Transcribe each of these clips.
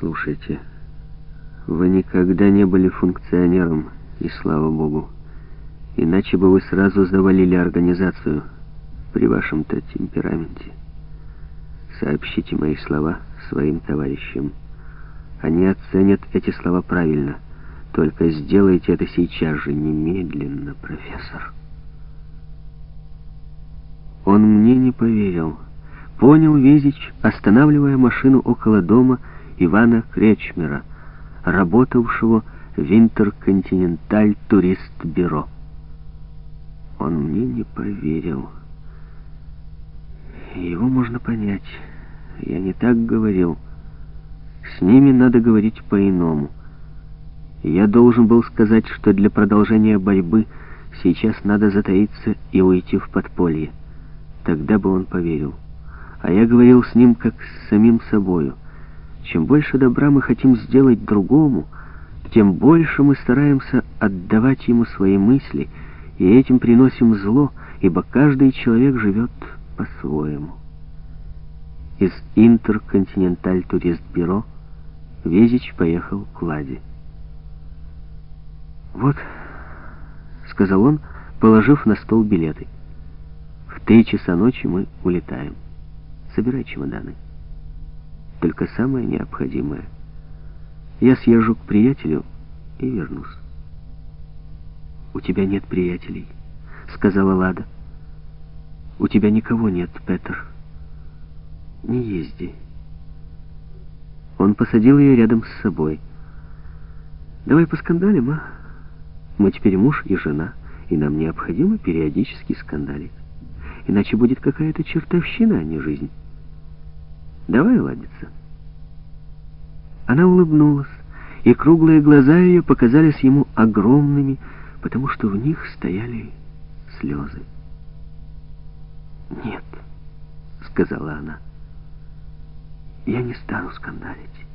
Послушайте, вы никогда не были функционером, и слава богу. Иначе бы вы сразу завалили организацию при вашем-то темпераменте. Сообщите мои слова своим товарищам. Они оценят эти слова правильно. Только сделайте это сейчас же, немедленно, профессор. Он мне не поверил. Понял Везич, останавливая машину около дома Ивана Кречмера, работавшего в Интерконтиненталь Турист Бюро. Он мне не поверил. Его можно понять. Я не так говорил. С ними надо говорить по-иному. Я должен был сказать, что для продолжения борьбы сейчас надо затаиться и уйти в подполье. Тогда бы он поверил. А я говорил с ним как с самим собою. Чем больше добра мы хотим сделать другому, тем больше мы стараемся отдавать ему свои мысли, и этим приносим зло, ибо каждый человек живет по-своему. Из Интерконтиненталь Турист Бюро Везич поехал к Ладе. «Вот», — сказал он, положив на стол билеты. «В три часа ночи мы улетаем. Собирай чемоданы. Только самое необходимое. Я съезжу к приятелю и вернусь». «У тебя нет приятелей», — сказала Лада. «У тебя никого нет, Петер. Не езди». Он посадил ее рядом с собой. «Давай поскандалим, а? Мы теперь муж и жена, и нам необходимо периодически скандалить. Иначе будет какая-то чертовщина, а не жизнь. Давай ладиться». Она улыбнулась, и круглые глаза ее показались ему огромными, потому что в них стояли слезы. «Нет», — сказала она, — я не стану скандалить.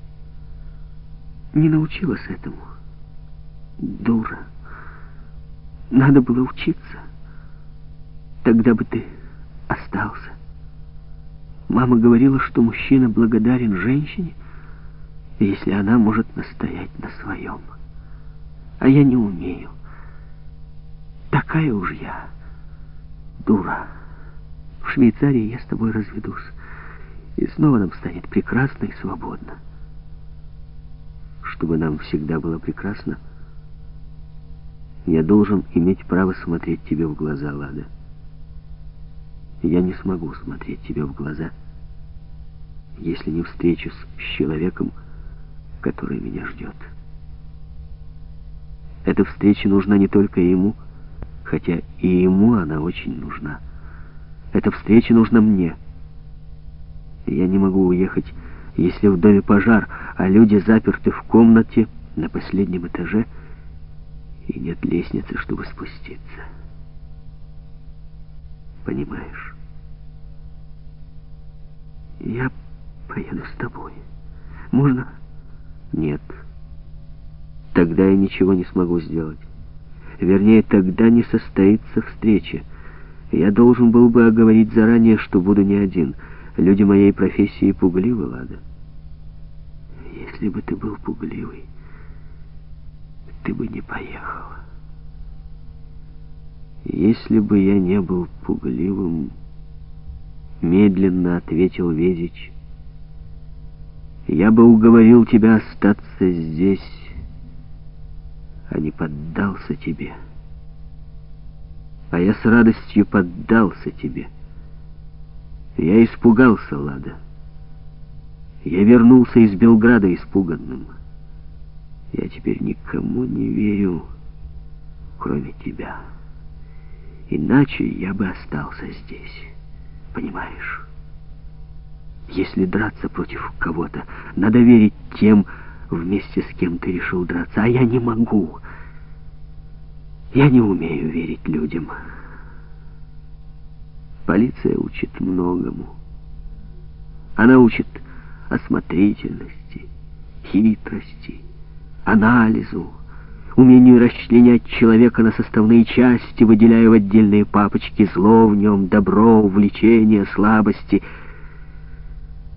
Не научилась этому. Дура. Надо было учиться. Тогда бы ты остался. Мама говорила, что мужчина благодарен женщине, если она может настоять на своем. А я не умею. Такая уж я. Дура. В Швейцарии я с тобой разведусь и снова нам станет прекрасно и свободно. Чтобы нам всегда было прекрасно, я должен иметь право смотреть тебе в глаза, Лада. Я не смогу смотреть тебе в глаза, если не встречусь с человеком, который меня ждет. Эта встреча нужна не только ему, хотя и ему она очень нужна. Эта встреча нужна мне — я не могу уехать, если в доме пожар, а люди заперты в комнате на последнем этаже, и нет лестницы, чтобы спуститься. Понимаешь? Я поеду с тобой. Можно? Нет. Тогда я ничего не смогу сделать. Вернее, тогда не состоится встреча. Я должен был бы оговорить заранее, что буду не один — Люди моей профессии пугливы, Лада. Если бы ты был пугливый, ты бы не поехала. Если бы я не был пугливым, медленно ответил Везич, я бы уговорил тебя остаться здесь, а не поддался тебе. А я с радостью поддался тебе. Я испугался, Лада. Я вернулся из Белграда испуганным. Я теперь никому не верю, кроме тебя. Иначе я бы остался здесь, понимаешь? Если драться против кого-то, надо верить тем, вместе с кем ты решил драться, а я не могу. Я не умею верить людям. Полиция учит многому. Она учит осмотрительности, хитрости, анализу, умению расчленять человека на составные части, выделяя в отдельные папочки зло в нем, добро, увлечение, слабости —